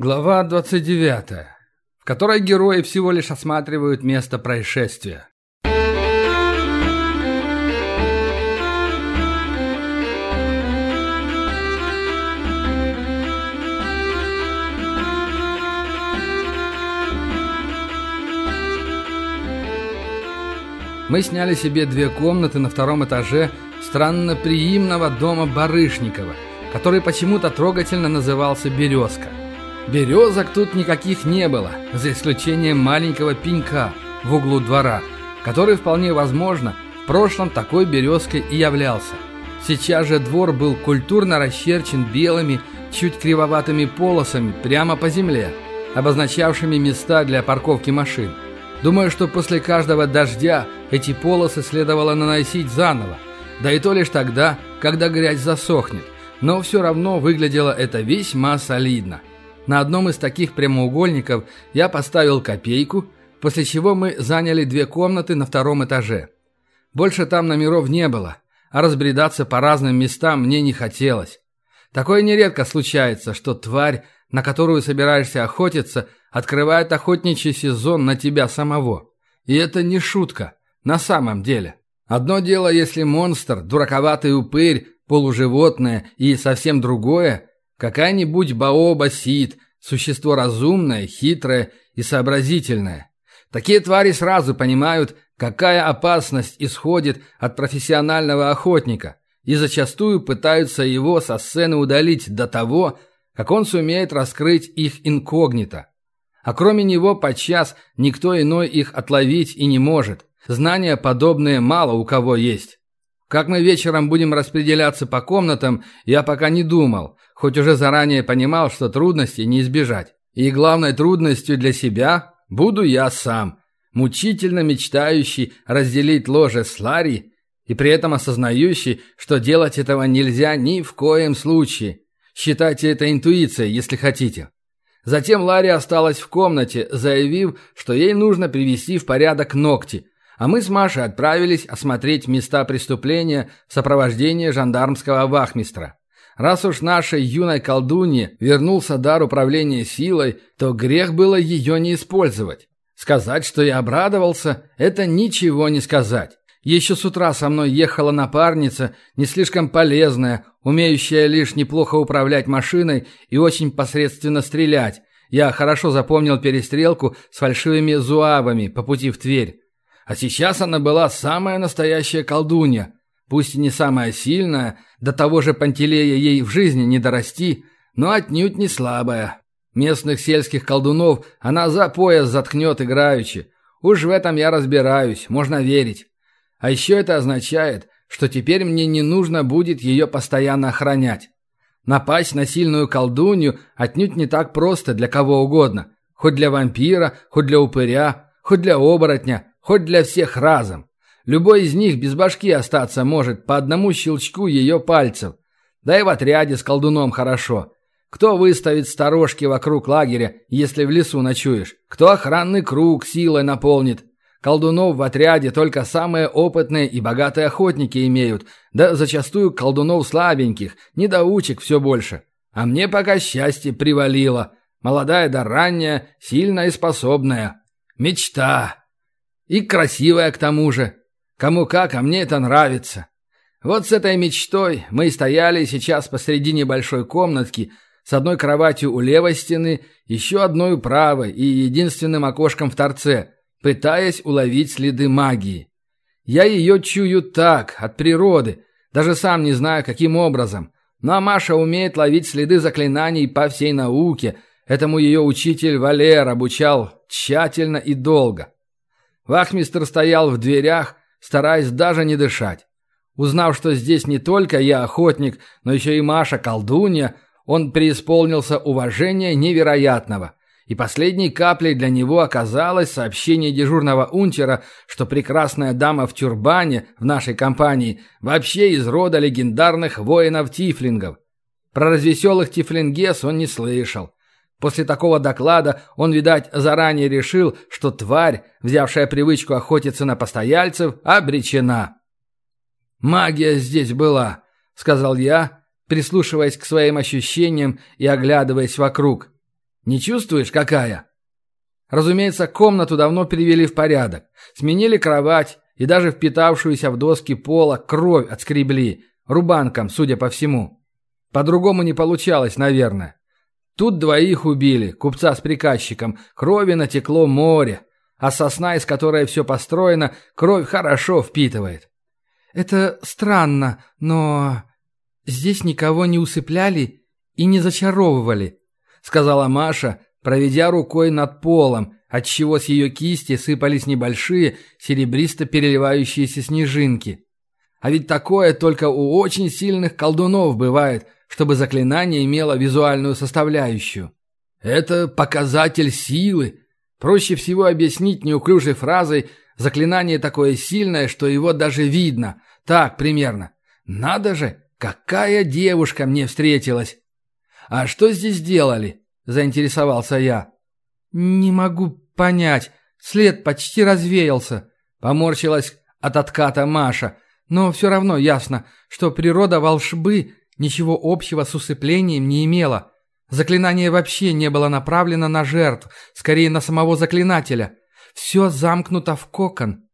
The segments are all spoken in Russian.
Глава 29, в которой герои всего лишь осматривают место происшествия. Мы сняли себе две комнаты на втором этаже странно приимного дома Барышникова, который почему-то трогательно назывался «Березка». Березок тут никаких не было, за исключением маленького пенька в углу двора, который вполне возможно в прошлом такой березкой и являлся. Сейчас же двор был культурно расчерчен белыми, чуть кривоватыми полосами прямо по земле, обозначавшими места для парковки машин. Думаю, что после каждого дождя эти полосы следовало наносить заново, да и то лишь тогда, когда грязь засохнет, но все равно выглядело это весьма солидно. На одном из таких прямоугольников я поставил копейку, после чего мы заняли две комнаты на втором этаже. Больше там номеров не было, а разбредаться по разным местам мне не хотелось. Такое нередко случается, что тварь, на которую собираешься охотиться, открывает охотничий сезон на тебя самого. И это не шутка, на самом деле. Одно дело, если монстр, дураковатый упырь, полуживотное, и совсем другое Какая-нибудь баоба-сид, существо разумное, хитрое и сообразительное. Такие твари сразу понимают, какая опасность исходит от профессионального охотника, и зачастую пытаются его со сцены удалить до того, как он сумеет раскрыть их инкогнито. А кроме него подчас никто иной их отловить и не может. Знания подобные мало у кого есть. Как мы вечером будем распределяться по комнатам, я пока не думал, хоть уже заранее понимал, что трудностей не избежать. И главной трудностью для себя буду я сам, мучительно мечтающий разделить ложе с Ларри и при этом осознающий, что делать этого нельзя ни в коем случае. Считайте это интуицией, если хотите. Затем Ларри осталась в комнате, заявив, что ей нужно привести в порядок ногти, а мы с Машей отправились осмотреть места преступления в сопровождении жандармского вахмистра. Раз уж нашей юной колдунье вернулся дар управления силой, то грех было ее не использовать. Сказать, что я обрадовался, это ничего не сказать. Еще с утра со мной ехала напарница, не слишком полезная, умеющая лишь неплохо управлять машиной и очень посредственно стрелять. Я хорошо запомнил перестрелку с фальшивыми зуавами по пути в Тверь. А сейчас она была самая настоящая колдунья, Пусть и не самая сильная, до того же Пантелея ей в жизни не дорасти, но отнюдь не слабая. Местных сельских колдунов она за пояс заткнет играючи. Уж в этом я разбираюсь, можно верить. А еще это означает, что теперь мне не нужно будет ее постоянно охранять. Напасть на сильную колдунью отнюдь не так просто для кого угодно. Хоть для вампира, хоть для упыря, хоть для оборотня, хоть для всех разом. Любой из них без башки остаться может по одному щелчку ее пальцев. Да и в отряде с колдуном хорошо. Кто выставит сторожки вокруг лагеря, если в лесу ночуешь? Кто охранный круг силой наполнит? Колдунов в отряде только самые опытные и богатые охотники имеют, да зачастую колдунов слабеньких, недоучек все больше. А мне пока счастье привалило. Молодая да ранняя, сильная и способная. Мечта. И красивая к тому же. Кому как, а мне это нравится. Вот с этой мечтой мы и стояли сейчас посреди небольшой комнатки с одной кроватью у левой стены, еще одной у правой и единственным окошком в торце, пытаясь уловить следы магии. Я ее чую так, от природы, даже сам не знаю, каким образом. Но ну, Маша умеет ловить следы заклинаний по всей науке. Этому ее учитель Валер обучал тщательно и долго. Вахмистр стоял в дверях, стараясь даже не дышать. Узнав, что здесь не только я охотник, но еще и Маша колдунья, он преисполнился уважения невероятного. И последней каплей для него оказалось сообщение дежурного унтера, что прекрасная дама в тюрбане в нашей компании вообще из рода легендарных воинов-тифлингов. Про развеселых тифлингес он не слышал. После такого доклада он, видать, заранее решил, что тварь, взявшая привычку охотиться на постояльцев, обречена. «Магия здесь была», — сказал я, прислушиваясь к своим ощущениям и оглядываясь вокруг. Не чувствуешь, какая?» Разумеется, комнату давно привели в порядок. Сменили кровать и даже впитавшуюся в доски пола кровь отскребли, рубанком, судя по всему. По-другому не получалось, наверное. Тут двоих убили, купца с приказчиком, крови натекло море, а сосна, из которой все построено, кровь хорошо впитывает. «Это странно, но здесь никого не усыпляли и не зачаровывали», сказала Маша, проведя рукой над полом, отчего с ее кисти сыпались небольшие серебристо переливающиеся снежинки. А ведь такое только у очень сильных колдунов бывает, чтобы заклинание имело визуальную составляющую. Это показатель силы. Проще всего объяснить неуклюжей фразой «заклинание такое сильное, что его даже видно». Так, примерно. Надо же, какая девушка мне встретилась. А что здесь делали? заинтересовался я. «Не могу понять. След почти развеялся», — поморщилась от отката Маша. «Но все равно ясно, что природа волшбы ничего общего с усыплением не имела. Заклинание вообще не было направлено на жертв, скорее на самого заклинателя. Все замкнуто в кокон».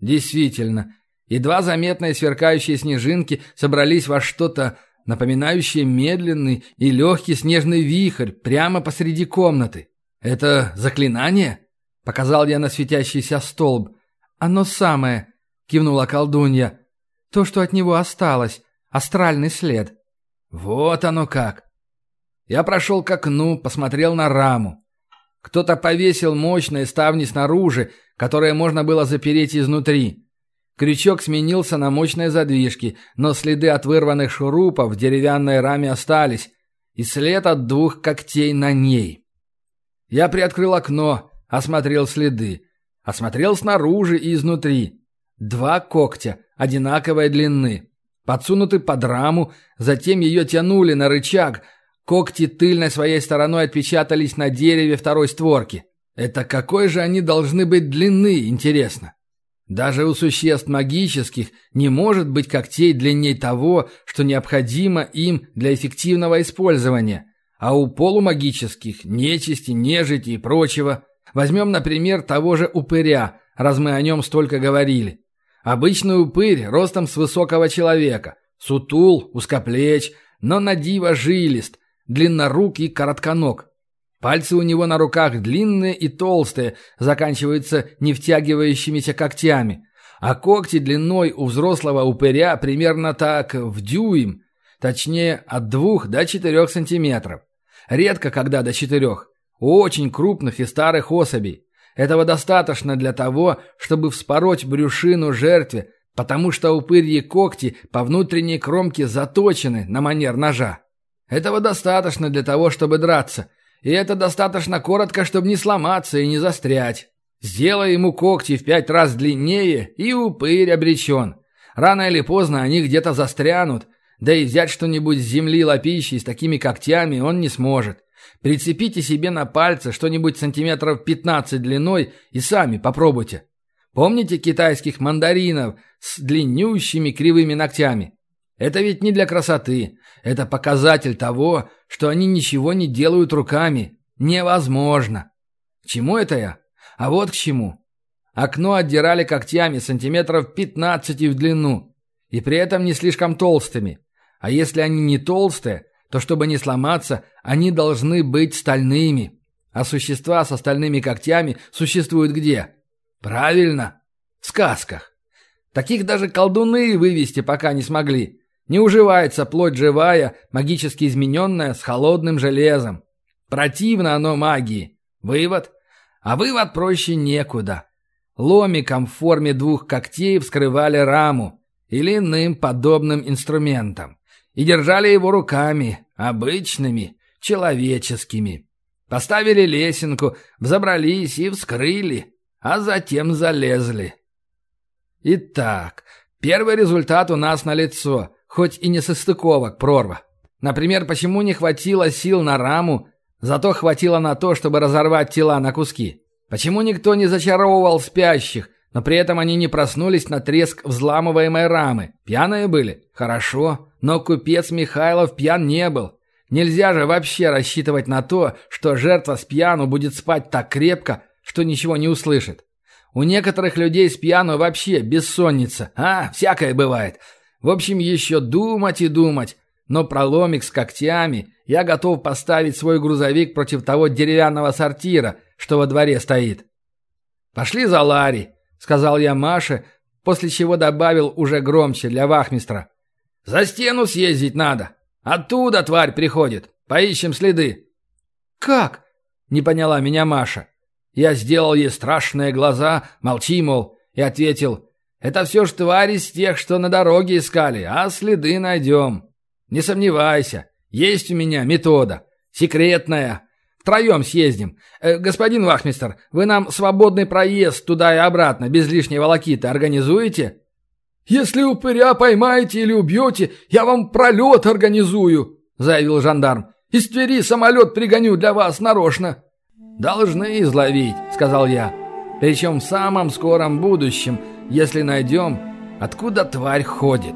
«Действительно, едва заметные сверкающие снежинки собрались во что-то напоминающее медленный и легкий снежный вихрь прямо посреди комнаты. «Это заклинание?» — показал я на светящийся столб. «Оно самое», — кивнула колдунья. «То, что от него осталось. Астральный след». «Вот оно как!» Я прошел к окну, посмотрел на раму. Кто-то повесил мощные ставни снаружи, которые можно было запереть изнутри. Крючок сменился на мощные задвижки, но следы от вырванных шурупов в деревянной раме остались, и след от двух когтей на ней. Я приоткрыл окно, осмотрел следы. Осмотрел снаружи и изнутри. Два когтя одинаковой длины. Подсунуты под раму, затем ее тянули на рычаг. Когти тыльной своей стороной отпечатались на дереве второй створки. Это какой же они должны быть длины, интересно? Даже у существ магических не может быть когтей длиннее того, что необходимо им для эффективного использования. А у полумагических, нечисти, нежити и прочего. Возьмем, например, того же упыря, раз мы о нем столько говорили. Обычный упырь ростом с высокого человека. Сутул, узкоплеч, но на диво жилист, длиннорук и коротконог. Пальцы у него на руках длинные и толстые, заканчиваются не втягивающимися когтями. А когти длиной у взрослого упыря примерно так в дюйм, точнее от двух до четырех сантиметров. Редко когда до четырех. У очень крупных и старых особей. Этого достаточно для того, чтобы вспороть брюшину жертве, потому что упырьи когти по внутренней кромке заточены на манер ножа. Этого достаточно для того, чтобы драться – и это достаточно коротко, чтобы не сломаться и не застрять. Сделай ему когти в пять раз длиннее, и упырь обречен. Рано или поздно они где-то застрянут, да и взять что-нибудь с земли лопищей с такими когтями он не сможет. Прицепите себе на пальцы что-нибудь сантиметров 15 длиной и сами попробуйте. Помните китайских мандаринов с длиннющими кривыми ногтями? Это ведь не для красоты. Это показатель того, что они ничего не делают руками. Невозможно. К чему это я? А вот к чему. Окно отдирали когтями сантиметров 15 в длину. И при этом не слишком толстыми. А если они не толстые, то чтобы не сломаться, они должны быть стальными. А существа с остальными когтями существуют где? Правильно. В сказках. Таких даже колдуны вывести пока не смогли. Не уживается плоть живая, магически измененная, с холодным железом. Противно оно магии. Вывод? А вывод проще некуда. Ломиком в форме двух когтей вскрывали раму или иным подобным инструментом. И держали его руками, обычными, человеческими. Поставили лесенку, взобрались и вскрыли, а затем залезли. Итак, первый результат у нас налицо. Хоть и не состыковок прорва. Например, почему не хватило сил на раму, зато хватило на то, чтобы разорвать тела на куски? Почему никто не зачаровывал спящих, но при этом они не проснулись на треск взламываемой рамы? Пьяные были? Хорошо. Но купец Михайлов пьян не был. Нельзя же вообще рассчитывать на то, что жертва с пьяну будет спать так крепко, что ничего не услышит. У некоторых людей с пьяну вообще бессонница. А, всякое бывает. В общем, еще думать и думать. Но проломик с когтями я готов поставить свой грузовик против того деревянного сортира, что во дворе стоит. «Пошли за Ларри», — сказал я Маше, после чего добавил уже громче для вахмистра. «За стену съездить надо. Оттуда тварь приходит. Поищем следы». «Как?» — не поняла меня Маша. Я сделал ей страшные глаза, молчи, мол, и ответил, «Это все ж твари из тех, что на дороге искали, а следы найдем. Не сомневайся, есть у меня метода, секретная. Втроем съездим. Э, господин Вахмистер, вы нам свободный проезд туда и обратно, без лишней волокиты, организуете?» «Если упыря поймаете или убьете, я вам пролет организую», — заявил жандарм. «Из Твери самолет пригоню для вас нарочно». «Должны изловить», — сказал я. «Причем в самом скором будущем, если найдем, откуда тварь ходит».